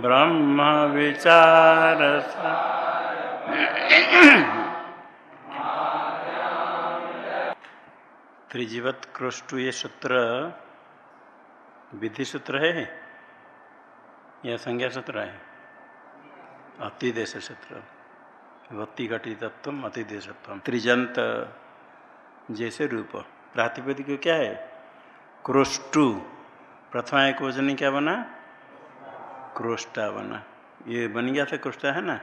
ब्रह्म विचार त्रिजीवत क्रोष्टु ये सूत्र विधि सूत्र है? या संज्ञा सूत्र है? अतिदेश सूत्र। भक्ति घटी तत्व अतिदेशत्व त्रिजंत जैसे रूप। प्रातिपदिक क्या है? क्रोष्टु। प्रथमा एक वज़न क्या बना? क्रोष्टा बना। ये बन गया था क्रोष्टा, है ना?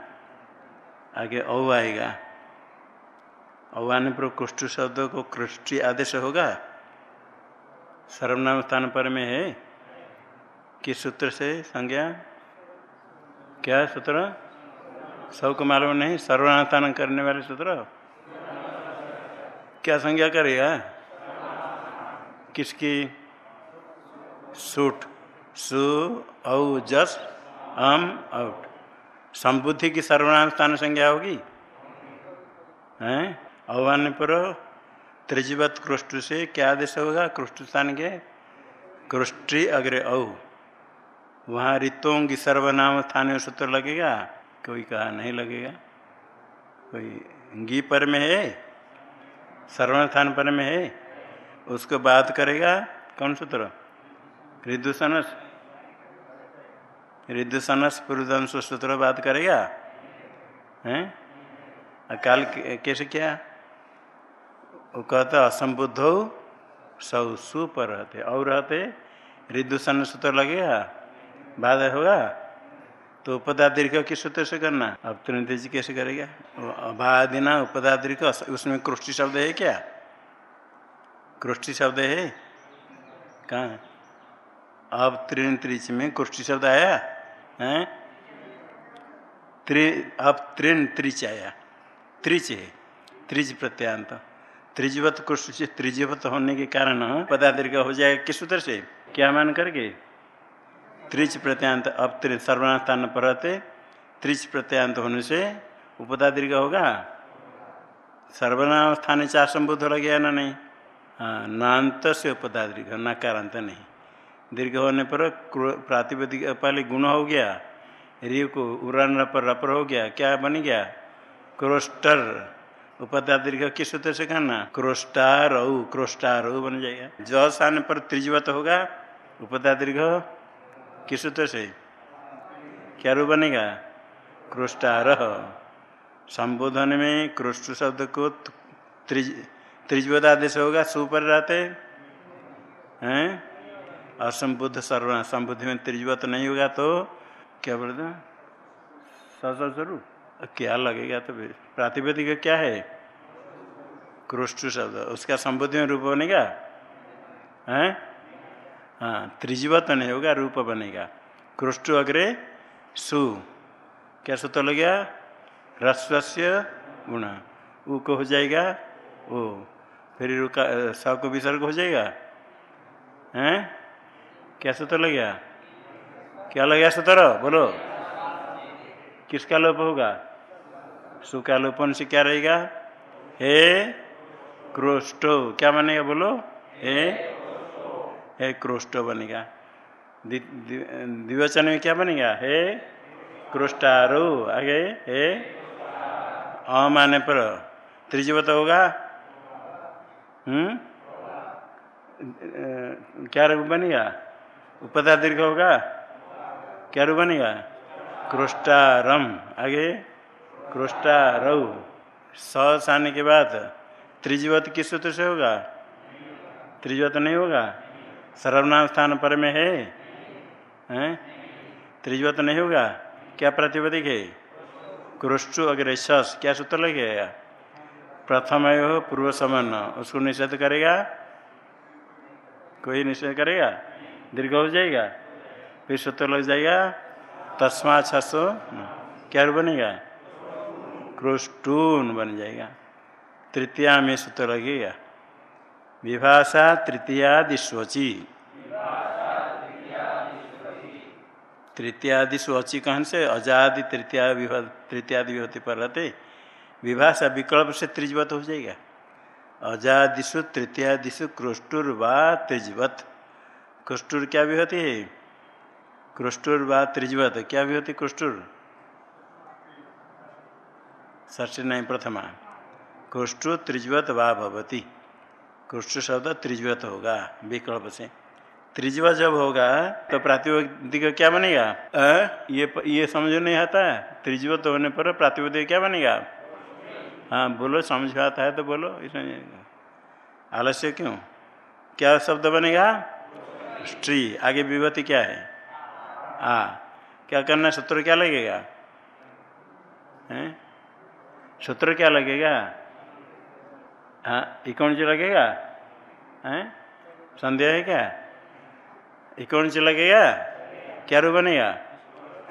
आगे औ आएगा। औ आने पर क्रोष्ट शब्द को कृष्टि आदेश होगा। सर्वनाम स्थान पर में है। किस सूत्र से संज्ञा? क्या सूत्र? सबको मालूम नहीं। सर्वनाम स्थान करने वाले सूत्र? क्या संज्ञा करेगा? किसकी? सूट। सु, औ, जस, अम आउट संबुद्धि की सर्वनाम स्थान संज्ञा होगी? हैं? आह्वान पर त्रिजीवत कृष्ट से क्या आदेश होगा? कृष्ट स्थान के? कृष्टि अग्रे औ। वहाँ ऋतों की सर्वनाम स्थानीय सूत्र लगेगा? कोई कहा नहीं लगेगा। कोई गी पर में है? सर्वनाम स्थान पर में है? उसको बात करेगा कौन सूत्र? ऋदुसनस ऋदुसनस पूर्वदंश सूत्र बात करेगा हैं काल कैसे क्या? वो कहता, असंबुद्ध हो सौ सु पर रहते और रहते ऋदुसन सूत्र लगेगा बाद होगा? तो उपदा दीर्घ किस सूत्र से करना? अब तुरंत जी कैसे करेगा? अभादिना उपदा दीर्घ उसमें कृष्टि शब्द है क्या? कृष्टि शब्द है? कहाँ? अब त्रिन त्रिच में कृष्टि शब्द आया? है? त्रि, अब त्रिन त्रिच आया त्रिच है। त्रिज प्रत्यांत त्रिजवत कृष्ण से त्रिजवत होने के कारण पदादीर्घ हो जाएगा। किस सूत्र से? क्या मान करके? त्रिज प्रत्यांत अब सर्वनाम स्थान पर रहते। त्रिज प्रत्यांत होने से उपदा दीर्घ होगा। सर्वनाम स्थान चार संबुद्ध लग गया ना नहीं? हाँ नान्त से उपदा दीर्घ नकारांत नहीं। दीर्घ होने पर प्रातिपदिक, पहले गुण हो गया रि को उड़ान पर रपर हो गया, क्या बन गया? क्रोस्टर उपदा दीर्घ किस सूत्र से कहना? क्रोस्टार औ क्रोस्टार बन जाएगा। जस आने पर त्रिजवत होगा उपदा दीर्घ किस सूत्र से? क्या रू बनेगा? क्रोस्टार संबोधन में क्रोष्ट शब्द को त्रिज त्रिजवत आदेश होगा सुपर रहते, हैं? असंबुद्ध सर्व संबुद्धि में त्रिजवत नहीं होगा तो क्या बोलते हैं? स्वरूप क्या लगेगा तो प्रातिपदिक क्या है? क्रोष्ट शब्द। उसका संबुद्धि में रूप बनेगा? हैं? हाँ त्रिजीवत नहीं होगा, रूप बनेगा। क्रोष्ट अग्रे सु। क्या सूत्र लग गया रस्वस्य गुण। उ को हो जाएगा ओ। फिर रुका स को विसर्ग हो जाएगा? हैं? क्या सूत्र लग गया? क्या लग गया सूत्र? बोलो। किसका लोप होगा? सु का लोपन से क्या रहेगा? हे क्रोष्टो। क्या बनेगा बोलो? हे? हे क्रोष्टो बनेगा। द्विवचन में क्या बनेगा? हे क्रोष्टारो। आगे हे अम आने पर त्रिजीवत होगा। हम्म? क्या बनेगा? उपदा दीर्घ होगा? क्या रूप बनेगा? क्रोष्टारम। आगे? क्रोष्टारऊ स के बाद त्रिजवत किस सूत्र से होगा? त्रिजवत नहीं होगा? सर्वनाम स्थान पर में है। हैं? त्रिजीवत नहीं होगा? क्या प्रतिपदिक है? क्रोष्टु अग्र सस क्या सूत्र लगेगा प्रथम हो पूर्व समान उसको निषेध करेगा? कोई निषेध करेगा? दीर्घ हो जाएगा? फिर सूत्र लग जाएगा, तस्मा छसो, क्या बनेगा? क्रोस्टून बन जाएगा। तृतीया में सूत्र लगेगा। विभाषा तृतीयादिशोची तृतीयादि स्वची कहन से? अजादि तृतीया तृतीयादि विभूति पर रहते। विभाषा विकल्प से त्रिजवत हो जाएगा। अजादिशु तृतीयादिशु क्रोष्टुर व त्रिजवत। क्रोष्टुर क्या विभूति है? क्रुष्टुर व त्रिजवत क्या भी होती क्रुष्टुर ष्टी नहीं प्रथमा। क्रुष्टु त्रिजवत वा भवती। क्रुष्टु शब्द त्रिजवत होगा विकल्प से। त्रिजवा जब होगा तो प्रातिपदिक क्या बनेगा? आ, ये ये समझ नहीं आता? त्रिजवत होने पर प्रातिपदिक क्या बनेगा? हाँ बोलो समझ आता है तो बोलो इसमें आलस्य क्यों? क्या शब्द बनेगा? स्त्री, आगे विभूति क्या है? आ, क्या करना है? सूत्र क्या लगेगा? सूत्र क्या लगेगा? हाँ इकौन से लगेगा? हैं? संदेह है क्या? इकौन से लगेगा? क्या रू बनेगा?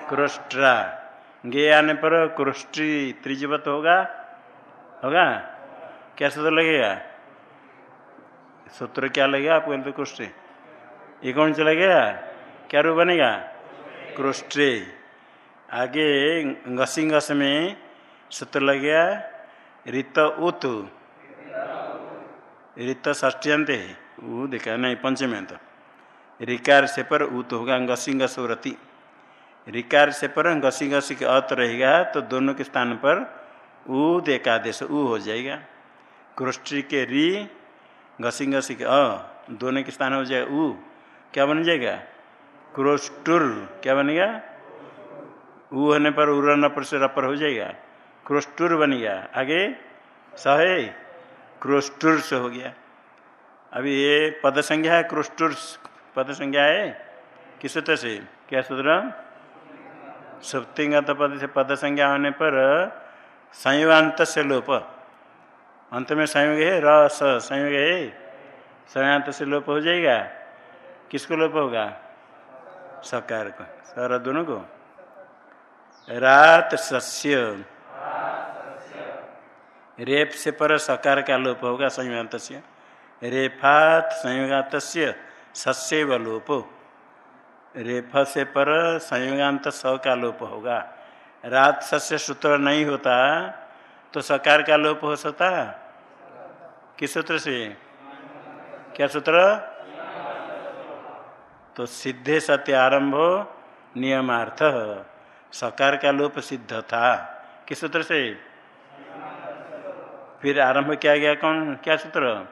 क्रोस्ट्रा गे आने पर क्रोस्ट्री त्रिजवत होगा? होगा? क्या सूत्र लगेगा? सूत्र क्या लगेगा आपको तो क्रोस्ट्री इकौन से लगेगा क्या रू बनेगा? क्रोस्ट्रे आगे घसी घस में सूत्र लग गया रित उत रित ष्टियंत वो देखा, नहीं, पंचमी अंत। रिकार से पर उत होगा घसी घसोरती रिकार से पर घसी घसी के अत रहेगा तो दोनों के स्थान पर ऊ एकादेश, ऊ हो जाएगा। क्रोस्ट्री के री घसी घसी के अ, दोनों के स्थान हो जाएगा ऊ। क्या बन जाएगा? क्रोस्टुर क्या बनेगा ऊ होने पर उड़न पर से रपर हो जाएगा। क्रोस्टुर बन गया। आगे? सहे? क्रोस्टुर से हो गया। अभी ये पद संज्ञा है क्रोस्टुर पद संज्ञा है? किस सूत्र से? क्या सूत्र? सुप्तिगत पद से पद संज्ञा होने पर संयुगांत से लोप। अंत में संयोग है? र संयोग है? संयुगांत से लोप हो जाएगा। किसको लोप होगा? सकार को। सर दोनों को? रात सस्य। रेप से पर सकार का लोप होगा संयुगात से रेफात संयुगात सस्यव लोप। रेफ से पर संयुगांत स का लोप होगा। रात सस्य सूत्र नहीं होता तो सकार का लोप हो सकता? किस सूत्र से? क्या सूत्र? तो सिद्धे सत्य आरंभ नियमार्थ। सकार का लोप सिद्ध था। किस सूत्र से? फिर आरंभ किया गया कौन? क्या सूत्र?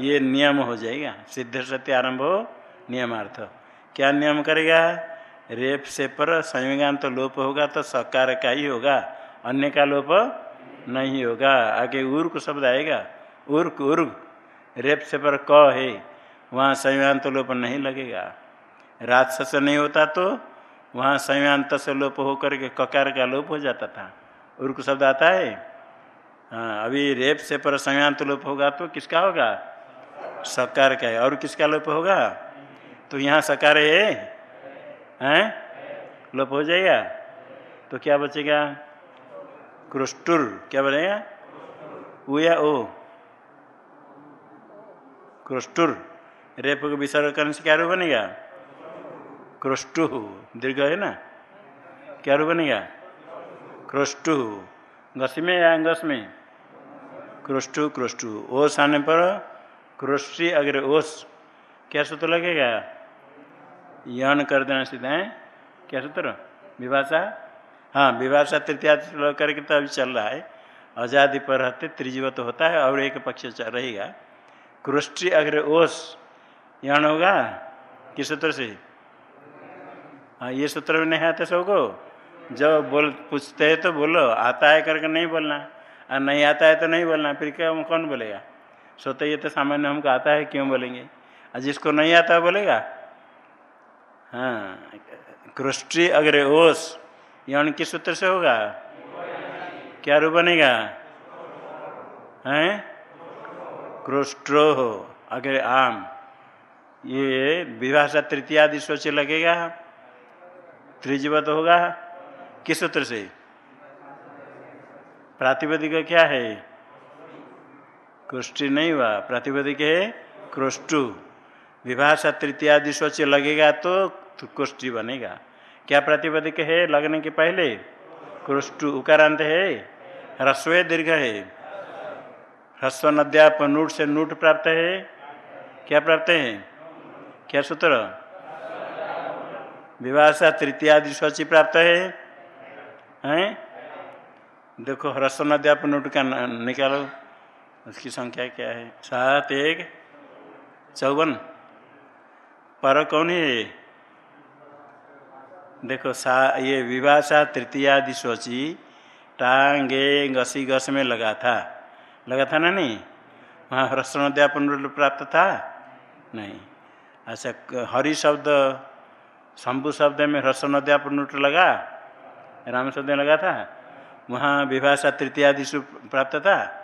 ये नियम हो जाएगा। सिद्ध सत्य आरंभ हो नियमार्थ। क्या नियम करेगा? रेप से पर संयोगांत तो लोप होगा तो सकार का ही होगा। अन्य का लोप नहीं होगा। आगे उर्क शब्द आएगा। उर्क उर्ग। रेप से पर क है। वहाँ संयोगांत तो लोप नहीं लगेगा। राजस नहीं होता तो वहाँ संयोगांत से लोप होकर के ककार का लोप हो जाता था। उर्क शब्द आता है? हाँ अभी रेप से पर संयांत लोप होगा तो किसका होगा? सकार का है। और किसका लोप होगा? तो यहाँ सकार है। हैं? लोप हो जाएगा? तो क्या बचेगा? क्रोस्टुर क्या बनेगा? वो या ओ। क्रोस्टुर रेप को विसर्ग करने से क्या रूप बनेगा? क्रोष्टु। दीर्घ है ना? क्या रूप बनेगा? क्रोस्टु घस में या अंगस में क्रोष्टु क्रोष्टु। ओस आने पर क्रोष्टी अगर ओस। क्या सूत्र लगेगा? यन कर देना सीधा है। क्या सूत्र? विभाषा? हाँ विभाषा तृतीया करके तो अभी चल रहा है। आज़ादी पर रहते त्रिजीवत होता है और एक पक्ष रहेगा। क्रोष्टी अग्र ओस। यण होगा? किस सूत्र से? हाँ ये सूत्र में नहीं आते सबको? जब बोल, पूछते हैं तो बोलो, आता है करके नहीं बोलना। और नहीं आता है तो नहीं बोलना, फिर क्या कौन बोलेगा? सोते ये तो सामान्य हमको आता है, क्यों बोलेंगे? और जिसको नहीं आता बोलेगा? हाँ क्रोस्ट्री अगर ओस यौन किस सूत्र से होगा? क्या रूप बनेगा? हैं? क्रोस्ट्रो हो, अगर आम। ये विभाषा तृतीय आदि सोच लगेगा। त्रिजीवत होगा। किस सूत्र से? प्रातिपदिक क्या है? क्रोष्टि नहीं हुआ। प्रातिपदिक है क्रोष्टु। विभाषा तृतीयादि सोच लगेगा तो क्रोष्टि बनेगा। क्या प्रातिपदिक है? लगने के पहले क्रोष्टु उकारांत है। ह्रस्व दीर्घ है। ह्रस्व नद्याप नूट से नूट प्राप्त है। क्या प्राप्त है? क्या सूत्र? विभाषा तृतीयादि शौची प्राप्त है? हैं? देखो ह्रस्व नद्याप नोट का निकालो। उसकी संख्या क्या है? सात, एक, चौवन। पर कौन है देखो, सा ये विभाषा तृतीयादि सोची टांगे घसी घस में लगा था। लगा था ना नहीं? वहाँ ह्रस्व नद्यापन प्राप्त था? नहीं। अच्छा हरि शब्द, शंभु शब्द में ह्रस्व नद्यापन लगा। राम शब्द में लगा था। वहाँ विभाषा तृतीयादि प्राप्त था।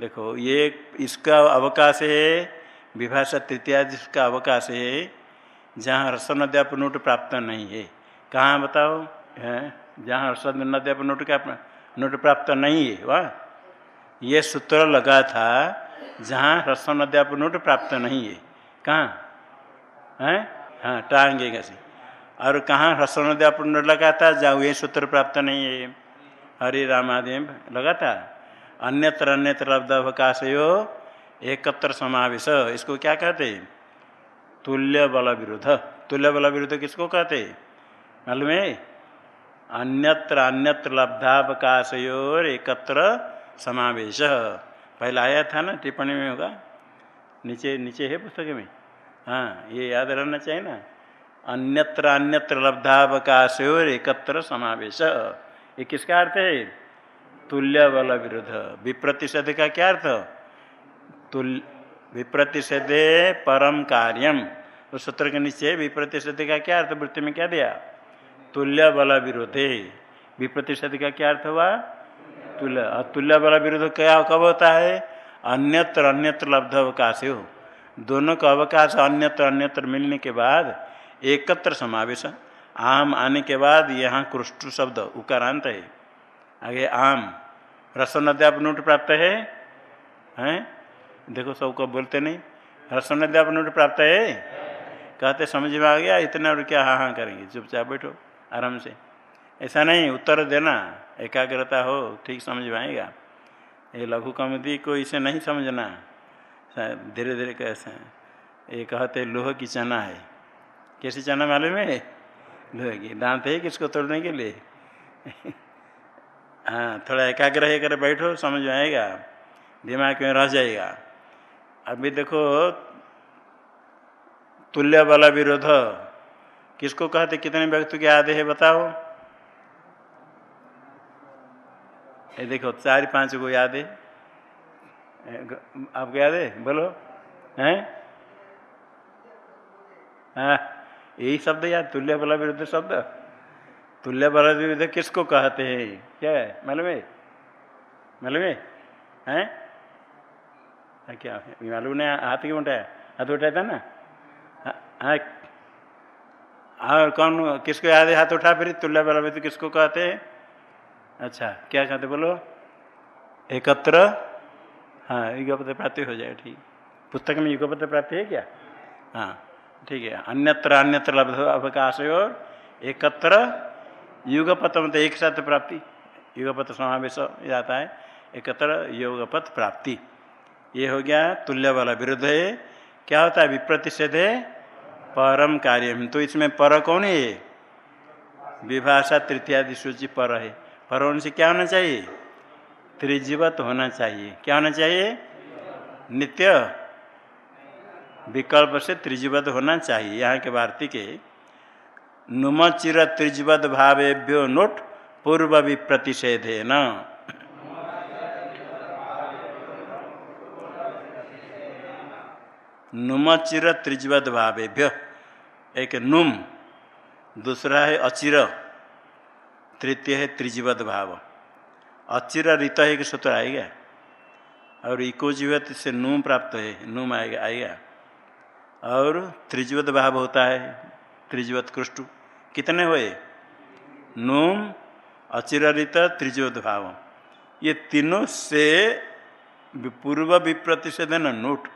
देखो, ये इसका अवकाश है, विभाषा तृतीयादि का अवकाश है, जहाँ रस नद्याप नोट प्राप्त नहीं है। कहाँ बताओ? है? जहाँ रस नद्याप नोट का नोट प्राप्त नहीं है, वह। ये सूत्र लगा था, जहाँ रस नद्याप नोट प्राप्त नहीं है। कहाँ? है? हाँ टांगे कैसे और कहाँ रस नद्याप नोट लगा था जहाँ ये सूत्र प्राप्त नहीं है। हरे रामादेव लगा था अन्यत्र अन्यत्र लब्ध अवकाश एकत्र समावेश। इसको क्या कहते? तुल्य बल विरुद्ध। तुल्य बल विरुद्ध किसको कहते? मालूम है? अन्यत्र अन्यत्र लब्धावकाश एकत्र समावेश। पहले आया था ना, टिप्पणी में होगा? नीचे नीचे है पुस्तक में? हाँ ये याद रहना चाहिए ना। अन्यत्र अन्यत्र लब्धावकाश और एकत्र समावेश। ये किसका अर्थ है? तुल्य बल विरुद्ध। विप्रतिषेध का क्या अर्थ? तुल्य विप्रतिषेधे परम कार्यम। तो सूत्र के नीचे विप्रतिषेध का क्या अर्थ वृत्ति में क्या दिया? तुल्य बल विरोधे विप्रतिषेध का क्या अर्थ हुआ? तुल्य तुल्य बल विरोध क्या, कब होता है? अन्यत्र अन्यत्र लब्ध अवकाश हो दोनों का अवकाश अन्यत्र अन्यत्र मिलने के बाद एकत्र समावेश। आम आने के बाद यहाँ कृष्ण शब्द उकारांत है। आगे आम रसन अध्याप नोट प्राप्त है? हैं? देखो सबको बोलते नहीं। रसन अध्याप नोट प्राप्त है? कहते समझ में आ गया, इतना और क्या हाँ हाँ करेंगे? चुपचाप बैठो, आराम से। ऐसा नहीं, उत्तर देना, एकाग्रता हो, ठीक समझ में आएगा। ये लघु कमति को इसे नहीं समझना। धीरे धीरे कैसे ये कहते लोह की चना है। कैसी चना मालूम है? लोहेगी दांत है किसको तोड़ने के लिए? हाँ थोड़ा एकाग्र कर बैठो, समझ आएगा। दिमाग में रह जाएगा। अभी देखो, तुल्य वाला विरोध। किसको कहते? कितने व्यक्ति के आधे है, बताओ। ये देखो चार पाँच को याद है। आपको याद है बोलो। हैं? हाँ यही शब्द या तुल्य बल विरुद्ध शब्द? तुल्य बल विरुद्ध किसको कहते हैं? क्या है? मालूम है? मालूम है? हैं? क्या मालूम ने हाथ क्यों उठाया? हाथ उठाया था ना? हाँ और कौन किसको याद है? हाथ उठा फिर तुल्य बल विरुद्ध किसको कहते हैं? अच्छा क्या कहते बोलो? एकत्र हाँ युगपत्र प्राप्ति हो जाए ठीक। पुस्तक में युगपत्र प्राप्ति है क्या? हाँ ठीक है। अन्यत्र अन्यत्र लब्ध अवकाश और एकत्र युगपथ मतलब एक साथ प्राप्ति युगपथ समावेश जाता है एकत्र योगपथ प्राप्ति। ये हो गया तुल्य वाला विरुद्ध है। क्या होता है? विप्रतिषेध है परम कार्य तो इसमें पर कौन है? विभाषा तृतीयादि सूची पर है। पर होने से क्या होना चाहिए? त्रिजीवत होना चाहिए। क्या होना चाहिए? नित्य। विकल्प से त्रिजीवद होना चाहिए। यहाँ के भारती के नुम चिर त्रिजीवद भावेभ्यो नोट पूर्व विप्रतिषेधे न नुम चिर त्रिजीवद भावेभ्य। एक नुम, दूसरा है अचिर, तृतीय है त्रिजीवद भाव। अचिर ऋत एक सूत्र आएगा। और इको जीवत से नूम प्राप्त है, नूम आएगा आएगा। और त्रिजवत भाव होता है त्रिजवत कृष्ट कितने हुए? नूम अचिरित त्रिजवत भाव। ये तीनों से पूर्व विप्रतिषेधन नोट।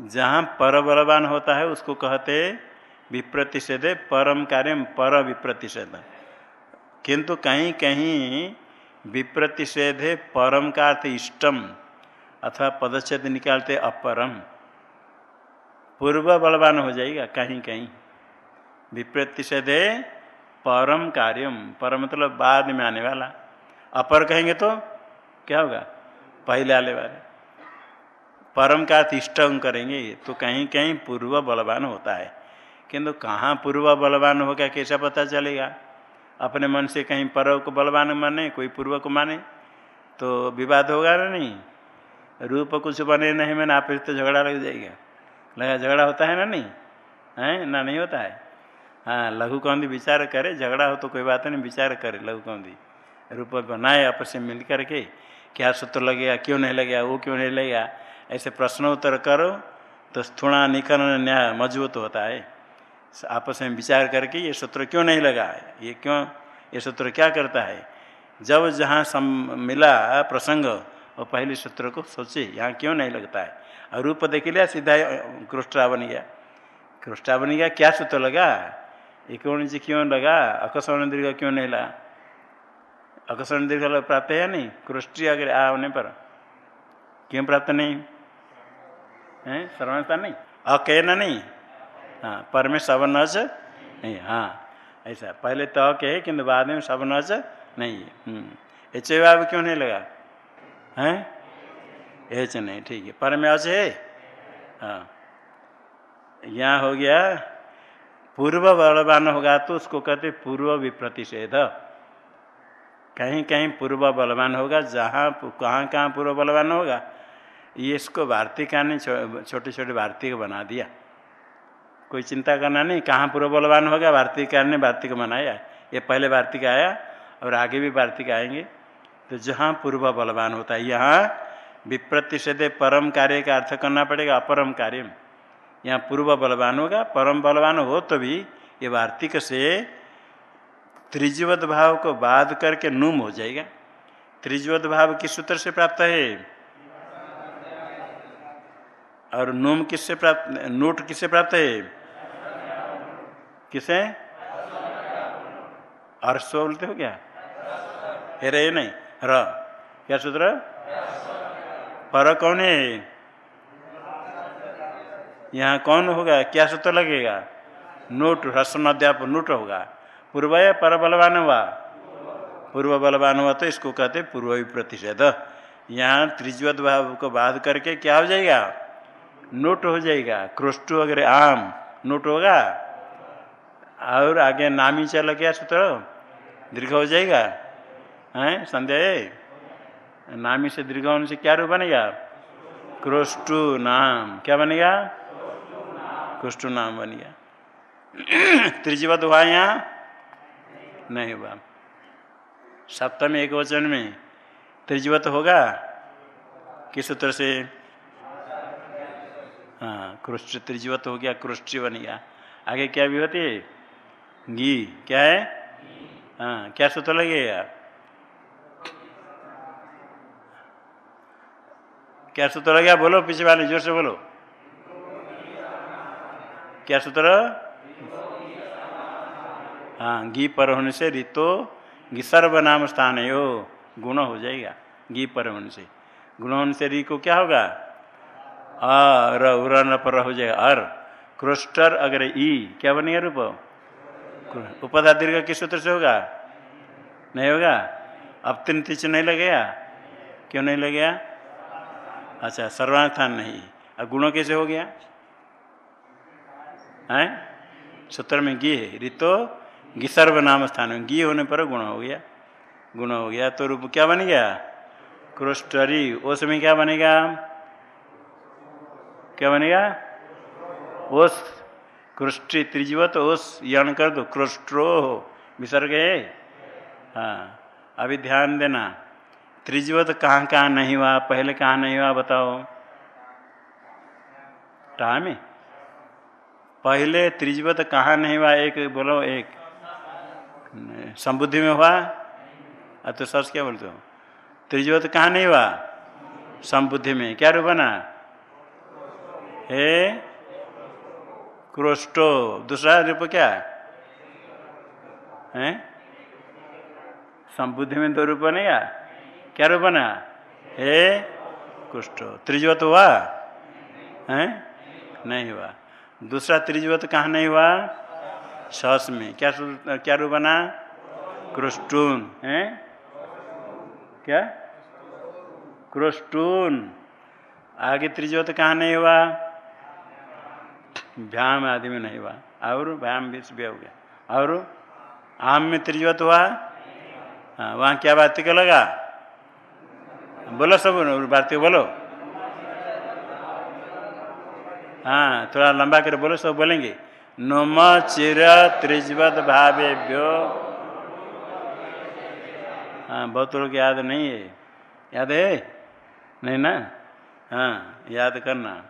जहाँ पर बलवान होता है, उसको कहते विप्रतिषेध, परम कार्य पर विप्रतिषेध। किंतु कहीं कहीं विप्रतिषेध परम का अर्थ इष्टम, अथवा पदच्छेद निकालते अपरम। पूर्व बलवान हो जाएगा कहीं कहीं। विप्रतिषेधे परम कार्यम परम मतलब बाद में आने वाला। अपर कहेंगे तो क्या होगा? पहले आने वाले। परम का अर्थ इष्टम करेंगे तो कहीं कहीं पूर्व बलवान होता है। किंतु कहाँ पूर्व बलवान होगा कैसा पता चलेगा? अपने मन से कहीं पर्व को बलवान माने, कोई पूर्व को माने तो विवाद होगा ना नहीं? रूप कुछ बने नहीं, मैंने आप तो झगड़ा लग जाएगा। लगा झगड़ा होता है ना नहीं? है? ना नहीं होता है? हाँ लघु कौंदी विचार करे, झगड़ा हो तो कोई बात नहीं, विचार करे लघु कौंदी रूप बनाए, आपस से मिल करके क्या सूत्र लगेगा, क्यों नहीं लगेगा, वो क्यों नहीं लगेगा, ऐसे प्रश्नोत्तर करो तो थोड़ा निकरण न्याय मज़बूत होता है। आपस में विचार करके ये सूत्र क्यों नहीं लगा? ये क्यों? ये सूत्र क्या करता है? जब जहाँ सम मिला प्रसंग और पहले सूत्र को सोचे, यहाँ क्यों नहीं लगता है? और रूप देख लिया, सीधा क्रोष्टा बन गया क्रोष्टा बन गया क्या सूत्र लगा? एक जी क्यों लगा? अकस्मण दीर्घ क्यों नहीं लगा अकस्मण दीर्घ प्राप्त है नहीं? क्रोष्टी अगर आ होने पर, क्यों प्राप्त नहीं? है? सर्वनता नहीं? अके नहीं? हाँ पर में सबनज नहीं हाँ। ऐसा पहले तो के है, किंतु बाद में सबनज नहीं है। हम्म। एच अब क्यों नहीं लगा? हैं? एच नहीं, ठीक है। पर में अच है? हाँ। यहाँ हो गया, पूर्व बलवान होगा तो उसको कहते पूर्व विप्रतिषेध। कहीं कहीं पूर्व बलवान होगा, जहाँ, कहाँ कहाँ पूर्व बलवान होगा, ये इसको वार्तिका ने छोटे छोटे वार्तिक बना दिया। कोई चिंता करना नहीं, कहाँ पूर्व बलवान होगा वार्तिकार ने वार्तिक मनाया ये पहले वार्तिक आया, और आगे भी वार्तिक आएँगे। तो जहाँ पूर्व बलवान होता है, यहाँ विप्रतिषेध परम कार्य का अर्थ करना पड़ेगा, अपरम कार्य यहाँ पूर्व बलवान होगा, परम बलवान हो तो भी ये वार्तिक से त्रिजवत भाव को बाध करके नुम हो जाएगा। त्रिजवत भाव किस सूत्र से प्राप्त है? और नुम किससे प्राप्त, नोट किससे प्राप्त है? किसे? अर्श बोलते हो क्या? हे रे नहीं? र। क्या सूत्र? पर कौन है? यहाँ कौन होगा? क्या सूत्र लगेगा? नोट, रसम अध्याप नोट होगा। पूर्व या पर बलवान हुआ। पूर्व बलवान हुआ तो इसको कहते पूर्व प्रतिषेध यहाँ त्रिज्वत भाव को बाध करके क्या हो जाएगा? नोट हो जाएगा, क्रोष्टु वगैरह आम, नोट होगा, और आगे नामी चल गया सूत्र? दीर्घ हो जाएगा, हैं संदेह नामी से दीर्घ होने से क्या रूप बनेगा? क्रोष्टु नाम, क्या बनेगा? क्रोष्टु नाम बन गया त्रिजीवत हुआ यहाँ? नहीं हुआ। सप्तम एक वचन में त्रिजीवत होगा? किस सूत्र से? हाँ क्रुष्ट त्रिजीवत हो गया क्रुष्टि बन गया। आगे क्या भी होती घी। क्या है? हाँ क्या सूत्र लगेगा क्या सूत्र लगे? बोलो, पीछे वाले ज़ोर से बोलो। क्या सूत्र? हाँ घी पर होने से रितो घी सर्वनाम स्थान है गुण हो जाएगा, घी पर होने से। गुण होने से री को क्या होगा? अर पर हो जाएगा। अर क्रोस्टर अगर ई, क्या बनेगा रूप? उपधा दीर्घ किस सूत्र से होगा? नहीं होगा? अब तीन तीच नहीं लगेगा? क्यों नहीं लगेगा? अच्छा सर्वार्थान नहीं। अब गुणों कैसे हो गया? है? सूत्र में गी है। ऋतो गिसर्व नाम स्थान में गी होने पर गुण हो गया। गुण हो गया तो रूप क्या बन गया? क्रोस्टरी उस समय क्या बनेगा? क्या बनेगा? ओस कृष्टि त्रिजीवत ओस, यण कर दो क्रोस्ट्रो विसर्ग है? हाँ अभी ध्यान देना। त्रिजीवत कहाँ कहाँ नहीं हुआ, पहले कहाँ नहीं हुआ बताओ। टा में पहले त्रिजीवत कहाँ नहीं हुआ, एक बोलो, एक। संबुद्धि में हुआ? तो सच क्या बोलते हो? त्रिजीवत कहाँ नहीं हुआ? संबुद्धि में। क्या रूप बना? हे? क्रोस्टो दूसरा रूप क्या? है? संबुद्धि में दो रूप बनेगा क्या रूप बना? हे? कुष्टो त्रिजवत हुआ? है? नहीं हुआ। दूसरा त्रिजवत कहाँ नहीं हुआ? सस में। क्या क्या रूप बना? क्रोस्टून है? क्या? क्रोस्टून आगे त्रिजवत कहाँ नहीं हुआ? भ्याम आदि में नहीं हुआ। और भ्याम भी हो गया। और आम में त्रिजवत हुआ? हाँ वहाँ क्या बात क्यों लगा? बोलो सब भारतीय बोलो। हाँ थोड़ा लंबा कर बोलो, सब बोलेंगे। नोम चिर त्रिजवत भावे भावेभ्यो। हाँ बहुत लोग याद नहीं है। याद है? नहीं ना? हाँ याद करना।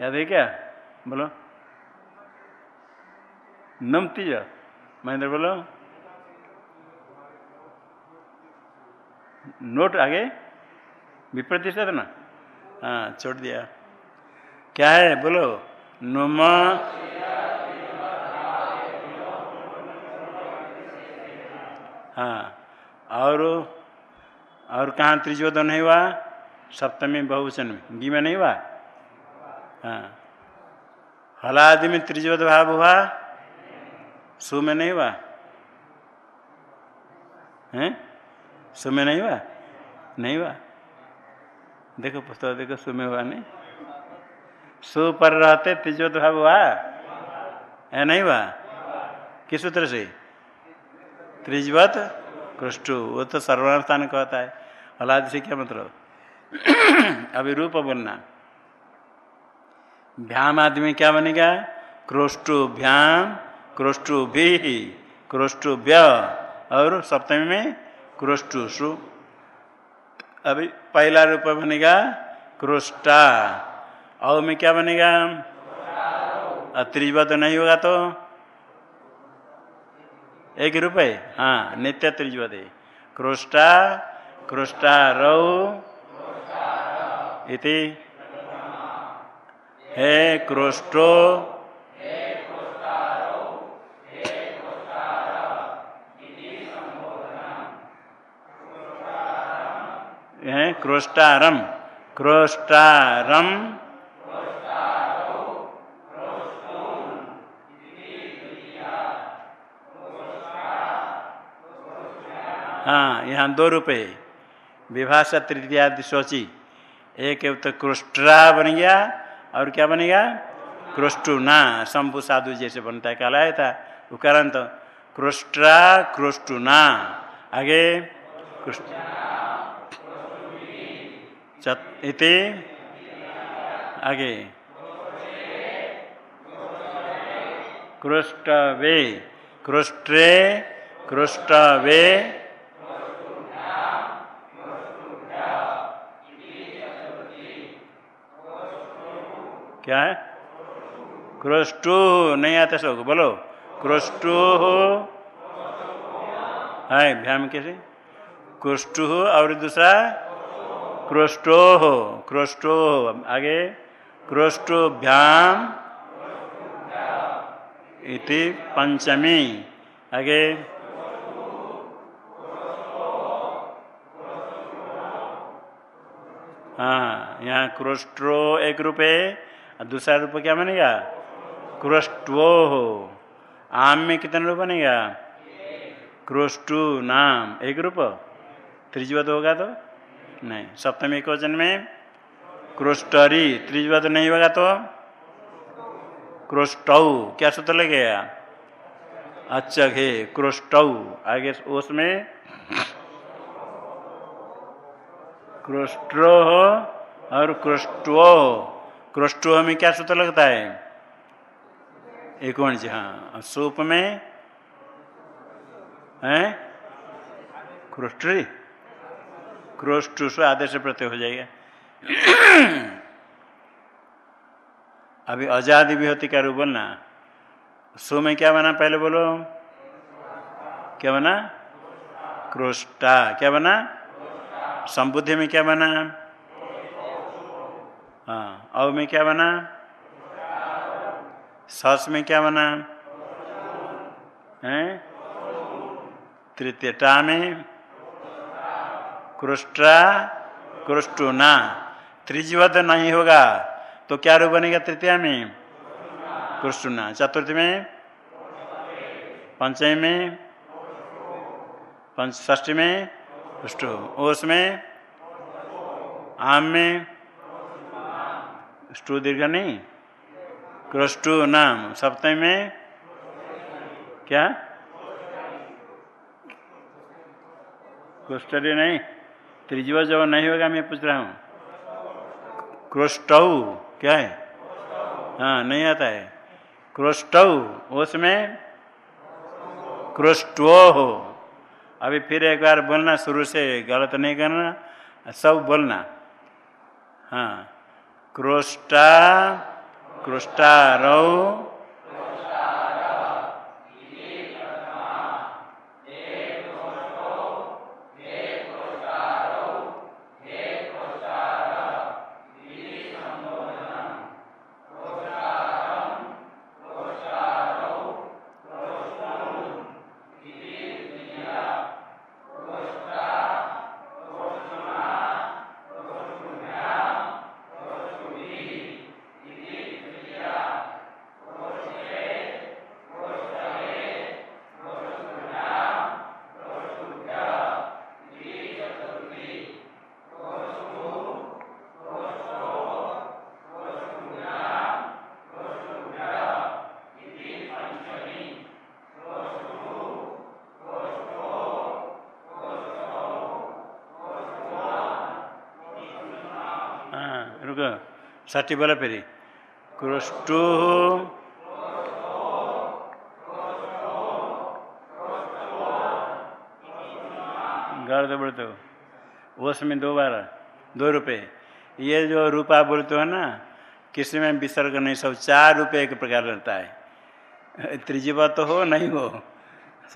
याद है क्या? बोलो। नम तीज महेंद्र बोलो, नोट आगे। विप्रतिशत ना? हाँ छोड़ दिया। क्या है? बोलो। नुम हाँ और और कहाँ त्रिजोदन नहीं हुआ? सप्तमी बहुवचन में। गी में नहीं हुआ? हाँ। हलादि में त्रिजोद भाव हुआ? सु में नहीं हुआ? हैं? सु में नहीं हुआ? नहीं हुआ। देखो पुस्तक, देखो सु में हुआ नहीं। सु पर रहते त्रिजोद भाव हुआ? है, नहीं हुआ? किस सूत्र से? त्रिजवत कृष्टु वो तो सर्वानुष्ठान कहता है। हलाद से क्या मतलब? अभी रूप बोलना। भ्याम आदमी क्या बनेगा? क्रोष्टु भ्याम, क्रोष्टु भी, क्रोष्टु व्य, और सप्तमी में क्रोष्टु सु अभी पहला रूप बनेगा क्रोष्टा। और में क्या बनेगा? त्रिजवा तो नहीं होगा तो? एक रूप है? नित्य त्रिजवत है। क्रोष्टा क्रोष्टा रौ। इति हे क्रोष्टो है क्रोष्टारम क्रोष्टारम हाँ यहाँ दो रुपये विभाषा तृतीयादि सोची। एक तो क्रोष्ट्रा बन गया और क्या बनेगा? क्रोस्टुना शंभु साधु जैसे बनता है, कहलाया था। उकारांत तो क्रोस्ट्रा क्रोस्टुना आगे इति। आगे। क्रोस्टवे क्रोस्ट्रे क्रोस्टवे क्या है? क्रोस्टो नहीं आता सब, बोलो। क्रोष्टो हो, है, भ्याम कैसे? क्रोष्टु हो, और दूसरा? क्रोस्टो हो क्रोस्टो हो, आगे। क्रोस्टो भ्याम, इति पंचमी, आगे। हाँ यहाँ क्रोस्ट्रो एक रुपये दूसरा रूप क्या बनेगा? क्रोस्टो हो। आम में कितने रूप बनेगा? क्रोस्टु नाम। एक रूप? त्रिजवत होगा तो? नहीं। सप्तमी एक वचन में क्रोस्टरी त्रिजवत नहीं होगा तो? क्रोस्टौ क्या सूत्र लगेगा? अच्छा घे क्रोस्टौ आगे उसमें क्रोस्ट्रो हो और क्रोस्टो क्रोस्टो में क्या सूत्र लगता है? एक वंश हाँ। सूप में? है? क्रोस्ट्री क्रोस्टु से आदेश प्रत्यय हो जाएगा। अभी आज़ादी भी होती क्या रूप बोलना? सो में क्या बना? पहले बोलो। क्या बना? क्रोष्टा। क्या बना? संबुद्धि में क्या बना? अव में क्या बना? सस में क्या बना? है? तृतीयटा में? क्रुष्टा? क्रुष्टुना। त्रिजीवत नहीं होगा तो क्या रूप बनेगा तृतीया में? कृष्णुना चतुर्थ में? पंचमी में? पंच ष्ठी में? पुष्ट ओस में? आम में? स्टू दीर्घ नहीं क्रोष्टु नाम। सप्तमी में? क्या? क्रोस्टरी नहीं। त्रिजीव जब नहीं होगा, मैं पूछ रहा हूँ। क्रोष्टौ क्या है? हाँ नहीं आता है। क्रोष्टौ उसमें क्रोष्टो हो। अभी फिर एक बार बोलना, शुरू से गलत नहीं करना, सब बोलना। हाँ। क्रोष्टा क्रोष्टारौ षठी बोला फिर। क्रोष्टु गर्द बोलते हो। ओस में दो बार, दो रुपये ये जो रूपा बोलते हो ना, किसी में विसर्ग नहीं, सब चार रुपये एक प्रकार रहता है। त्रिजीवा तो हो, नहीं हो।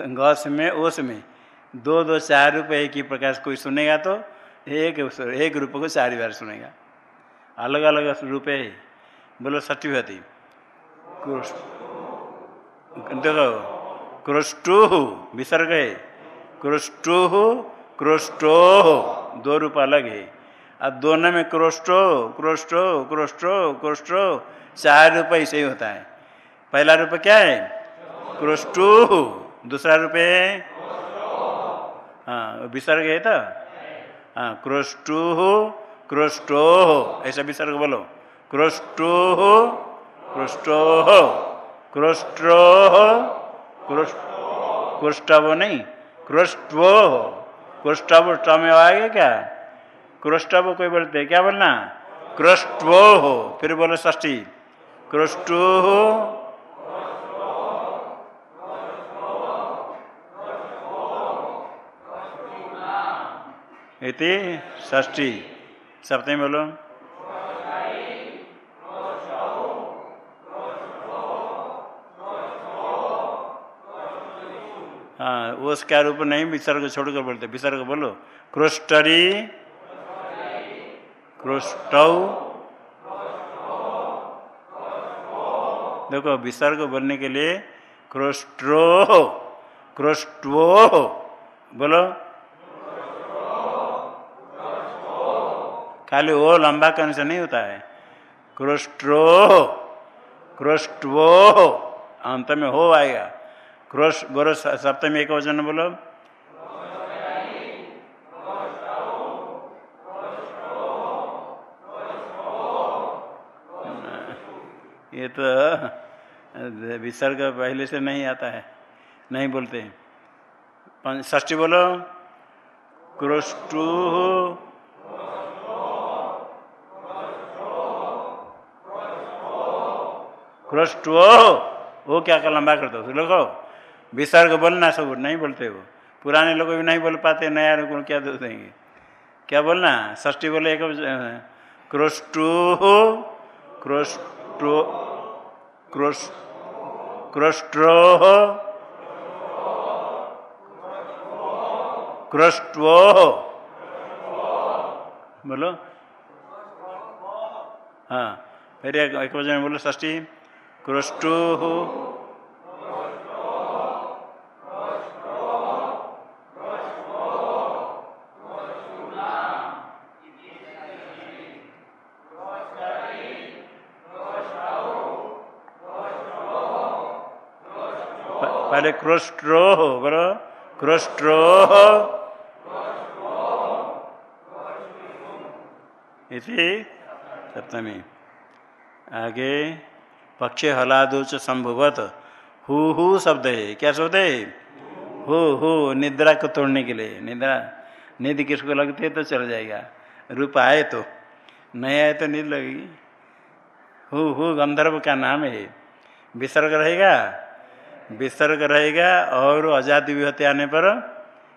गस में, ओस में। दो दो, चार रुपये एक ही प्रकार कोई सुनेगा तो एक एक रुपये को चार बार सुनेगा। अलग अलग रूप है। बोलो सत्यवती देखो, क्रोष्टु विसर्ग है। क्रोष्टु क्रोष्टो दो रूप अलग है। अब दोनों में क्रोष्टो क्रोष्टो क्रोष्टो क्रोष्टो, चार रूप ऐसे ही होता है। पहला रूप क्या है? क्रोष्टु दूसरा रूप है? हाँ विसर्ग है तो? हाँ क्रोष्टु क्रोष्टो ऐसा विसर्ग बोलो। क्रोष्टो हो क्रोष्टो क्रोष्ट्रो क्रोष्टव नहीं, क्रोष्टवो, क्रोष्टव में आएगा क्या? क्रोष्टव कोई बोलते क्या बोलना? क्रोष्टवो हो फिर बोलो ष्ठी क्रोष्टो, इति ष्ठी सप्तमी बोलो। हाँ उसका रूप नहीं विसर्ग छोड़कर बोलते। विसर्ग बोलो। क्रोस्टरी क्रोस्टौ देखो विसर्ग बोलने के लिए क्रोस्ट्रो क्रोस्टो बोलो। खाली वो लंबा करने से नहीं होता है। क्रोस्ट्रो क्रोस्टो अंत में हो आएगा। क्रोश बोलो सप्तमी एक वचन बोलो। ये तो विसर्ग पहले से नहीं आता है, नहीं बोलते ष्टी बोलो। क्रोष्टु क्रोष्टो वो क्या क्या लंबा करते हो? लोगो, विसर्ग बोलना सब नहीं बोलते वो। पुराने लोग भी नहीं बोल पाते, नया लोग क्या दे देंगे? क्या बोलना? ष्टी बोले एक क्रोष्टु क्रोष्टो क्रोश क्रोष्ट्रो क्रोष्ट्वो बोलो। हाँ फिर एक वजह बोलो ष्टी क्रोष्टु पहले क्रोस्ट्रो हो बोलो क्रोस्ट्रो सप्तमी। आगे। पक्षे हलादोच संभवत। हु हु शब्द है, क्या शब्द है? हु हु, निद्रा को तोड़ने के लिए। निद्रा नींद किसको लगती है तो चल जाएगा। रूप आए तो। नहीं आए तो नींद लगेगी। हु हु, गंधर्व का नाम है। विसर्ग रहेगा। विसर्ग रहेगा और आज़ादी विहते आने पर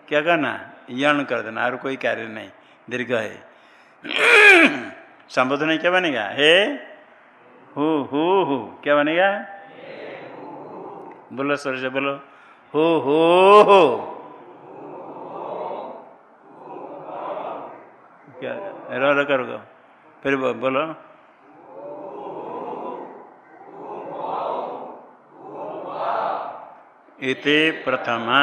क्या करना? यण कर देना, और कोई कार्य नहीं। दीर्घ है। संबोधन क्या बनेगा? हे हु हु हु। क्या बनेगा बोलो स्वर से बोलो। हो हो हो। क्या रो रो करो फिर बोलो। इति प्रथमा।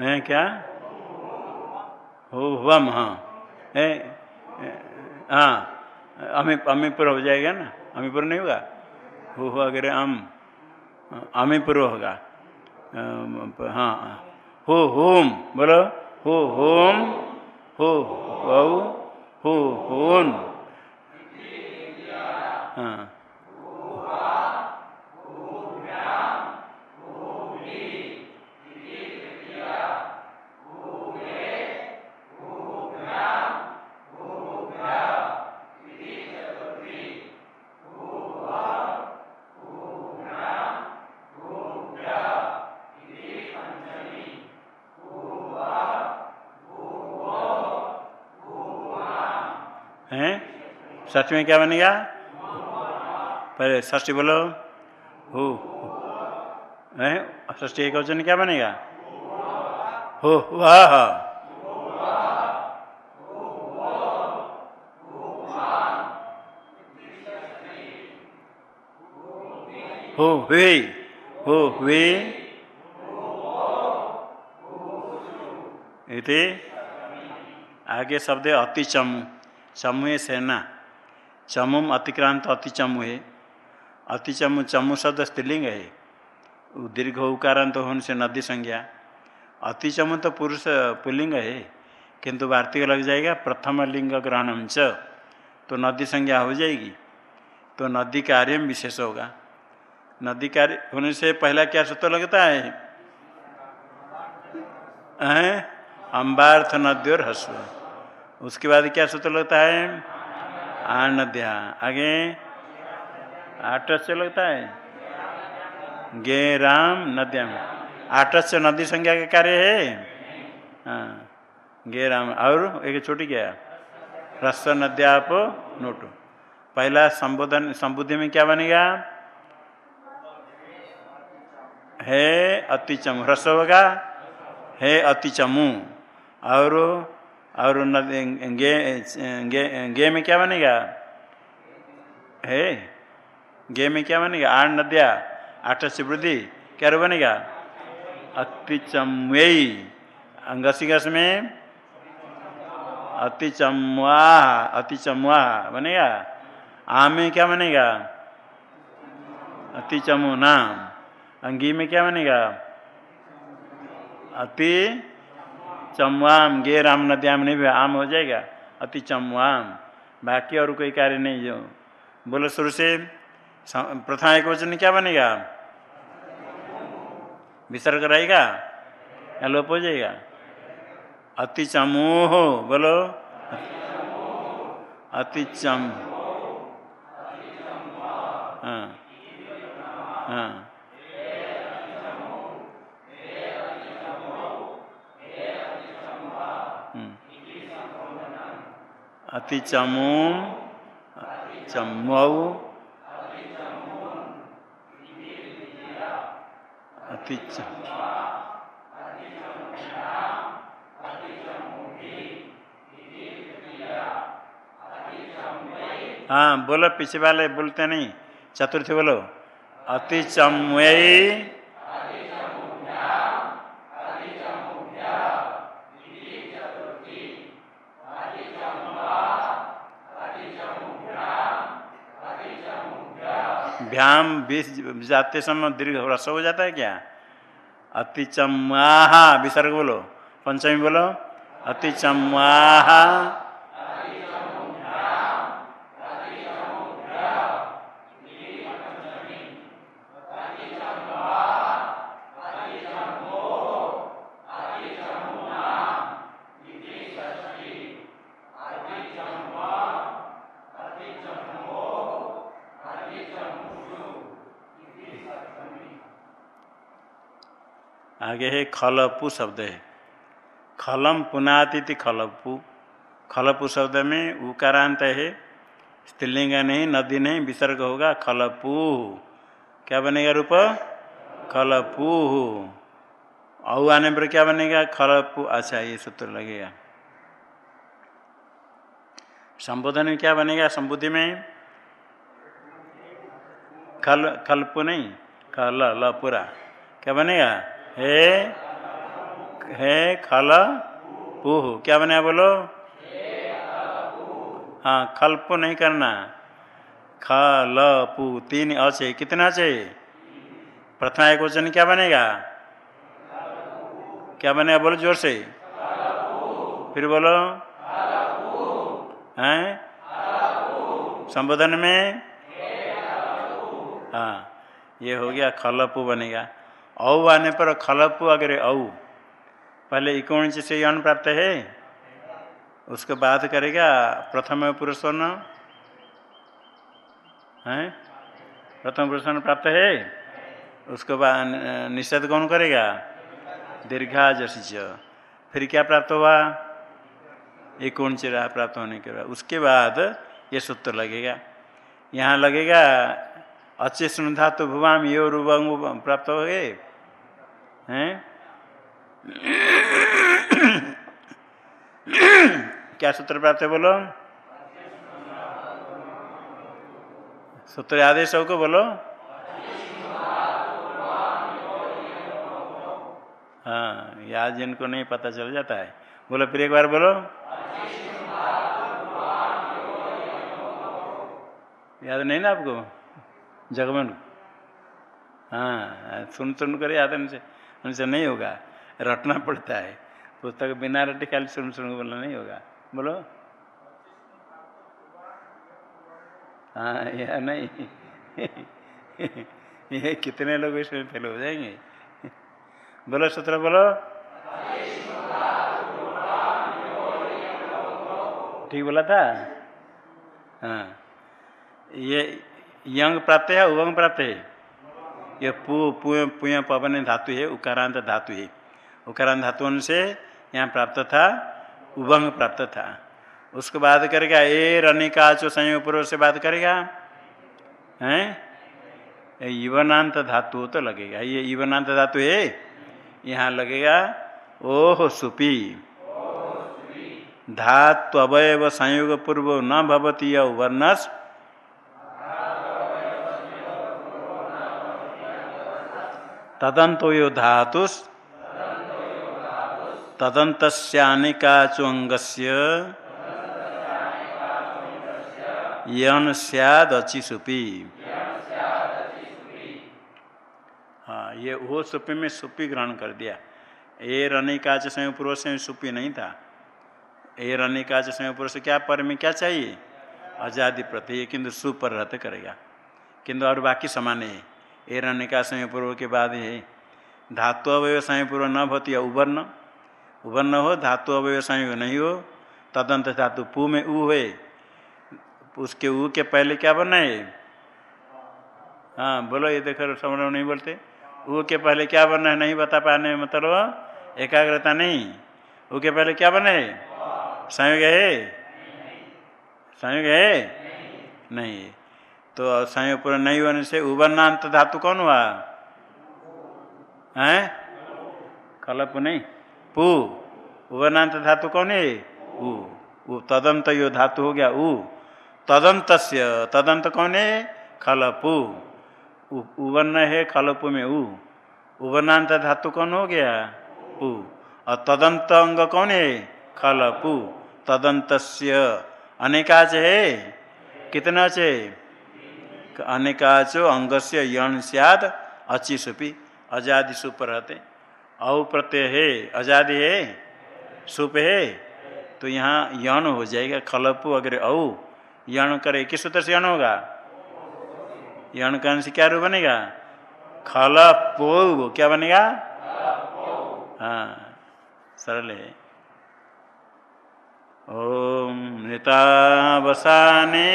है क्या? हो वम हाँ है, अमी, अमीपुर हो जाएगा ना? अमीपुर नहीं होगा? हो हो अगर अम अमीपुर होगा। हाँ हो, होम, बोलो। हो, होम, हो हो हो, होन। हाँ ष्ठी में क्या बनेगा? पहले ष्ठी बोलो। हो। ष्ठी एक वचन क्या बनेगा? हो। वाह। हो वे। हो वे। इति आगे शब्द अति चमू चमू सेना। चमुम अतिक्रांत अति चमु है। अति चमु शब्द स्त्रीलिंग है। दीर्घ उकारांत होने से नदी संज्ञा। अति चमु तो पुरुष पुलिंग है, किंतु वार्तिक लग जाएगा, प्रथम लिंग ग्रहणम च तो नदी संज्ञा हो जाएगी। तो नदी कार्य में विशेष होगा। नदी कार्य होने से पहला क्या सूत्र लगता है? अम्बार्थ नद्योर हस्व उसके बाद क्या सूत्र लगता है? आ आगे? आठ से लगता है? गे राम नद्या आठ से नदी संख्या का कार्य है? हाँ। गे राम। और एक छोटी क्या? ह्रस्व नद्याप नोट। पहला संबोधन, संबुद्धि में क्या बनेगा? है अति चमू ह्रस्व होगा? है अति चमू और और गे, गे, में क्या बनेगा है गे में क्या बनेगा आठ नदिया आठ से वृद्धि क्या बनेगा अति चमयी अंगसिगस में अति चमुआ अति चमुआ बनेगा आम में क्या बनेगा अति चमु नाम अंगी में क्या बनेगा अति चमवाम गे राम नद्याम नहीं भी आम हो जाएगा, अति चमवाम। बाकी और कोई कार्य नहीं जो। बोलो शुरू से प्रथम एक वचन क्या बनेगा? विसर्ग रहेगा? या लोप हो जाएगा? अति चमोह, बोलो। अति चम हाँ। हाँ। अति चमूम चमऊ अति हाँ बोलो पीछे वाले बोलते नहीं चतुर्थी बोलो। अति चमयी भ्याम बीस जाते समय दीर्घ रस हो जाता है क्या? अति चम्वाहा विसर्ग बोलो। पंचमी बोलो। अति चमाहा आगे है खलपु शब्द है। खलम पुनातिथि खलपु। खलपु शब्द में उकारांत है। स्त्रीलिंग नहीं, नदी नहीं, विसर्ग होगा खलपू। क्या बनेगा रूप? खलपू। औ आने पर क्या बनेगा? खलपू। अच्छा ये सूत्र लगेगा। संबोधन में क्या बनेगा? संबुद्धि में? खल, खलपु नहीं खल ल पूरा क्या बनेगा? हे, है, खल, पुह। क्या बने बोलो? हाँ खलप नहीं करना। खल पु तीन अच्छे कितना चाहिए प्रथम एक वचन क्या बनेगा? क्या बनेगा बोलो ज़ोर से। फिर बोलो। हैं? संबोधन में? हाँ ये हो गया खलपु बनेगा। औ आने पर खलपु अगर औ। पहले इकोण से यौन प्राप्त है, उसके बाद करेगा, प्रथम पुरुष है? प्रथम पुरुष प्राप्त है? उसके बाद, निषेध कौन करेगा? दीर्घा जसी फिर क्या प्राप्त हुआ? एक प्राप्त होने के बाद। उसके बाद ये सूत्र लगेगा। यहाँ लगेगा अच्छे सुन धातु भुवाम यो रूबंग प्राप्त हो गए। हैं? क्या सूत्र प्राप्त है बोलो? सूत्र आदेश हो को बोलो? हाँ याद जिनको नहीं पता चल जाता है। बोलो फिर एक बार बोलो। याद नहीं ना आपको? जगमन। हाँ सुन सुन कर याद उनसे उनसे नहीं होगा। रटना पड़ता है। पुस्तक बिना रटे खाली सुन सुन बोलना नहीं होगा। बोलो। हाँ यह नहीं? ये कितने लोग इसमें फेल हो जाएँगे? बोलो सूत्र, बोलो। ठीक बोला था? हाँ। ये यंग प्राप्त है उवंग प्राप्त? है ये पु पुय पवन धातु है, उकारांत धातु है। उकारांत धातु से यहाँ प्राप्त था उभंग प्राप्त था। उसके बाद करेगा, ए रनिका चो संयोग पूर्व से बात करेगा। हैं? युवनांत धातु तो लगेगा। ये युवनांत धातु है, यहाँ लगेगा, ओह सुपी। धातु अवयव संयोग पूर्व न भवती वर्णस तदंतो यो धातुस। तदंतस्यानिकाचुअंग यन अची सुपी हाँ ये वो सुपी में सुपी ग्रहण कर दिया। ए रनिकाच समय पूर्व से सुपी नहीं था। ए रनिकाच समय पूर्व से क्या पर में क्या चाहिए? आज़ादी प्रति, किंतु सुपर रहते करेगा। किंतु और बाकी समान है। एरण्य का समय पूर्व के बाद है। धातु अवय समय पूर्व न भवती उबर्ण उबर्ण हो धातु अवय संयोग नहीं हो तदंत धातु पू में ऊ है। उसके ऊ के पहले क्या बना है? हाँ बोलो ये देखो समझ नहीं बोलते। ऊ के पहले क्या बना है? नहीं बता पाने मतलब एकाग्रता नहीं। ऊ के पहले क्या बने? संयोग है? संयोग है? नहीं, नहीं तो संयोग पूर्ण नहीं होने से उबरनांत धातु कौन हुआ? है? कलप नहीं। पू। उबरनांत धातु कौन है? उ तदंत यो धातु हो गया उ तदंत तदंत कौन है? खलपु उवर्ण है खलपु में उ उबरनांत धातु कौन हो गया? उ और तदंत अंग कौन है? खलपु तदंत अनेकाच है? कितना चे अनेकाचो अंग से यण सियाद अची सुपी अजादि सुप रहते। औ प्रत्यय है, अजादि है, सुप है तो यहाँ यण हो जाएगा, खलपु अगर औ। यण करे, किस सूत्र से यण होगा? यण करने से क्या रूप बनेगा? खल पो क्या बनेगा? हाँ सरल है। ओम नृतावसाने।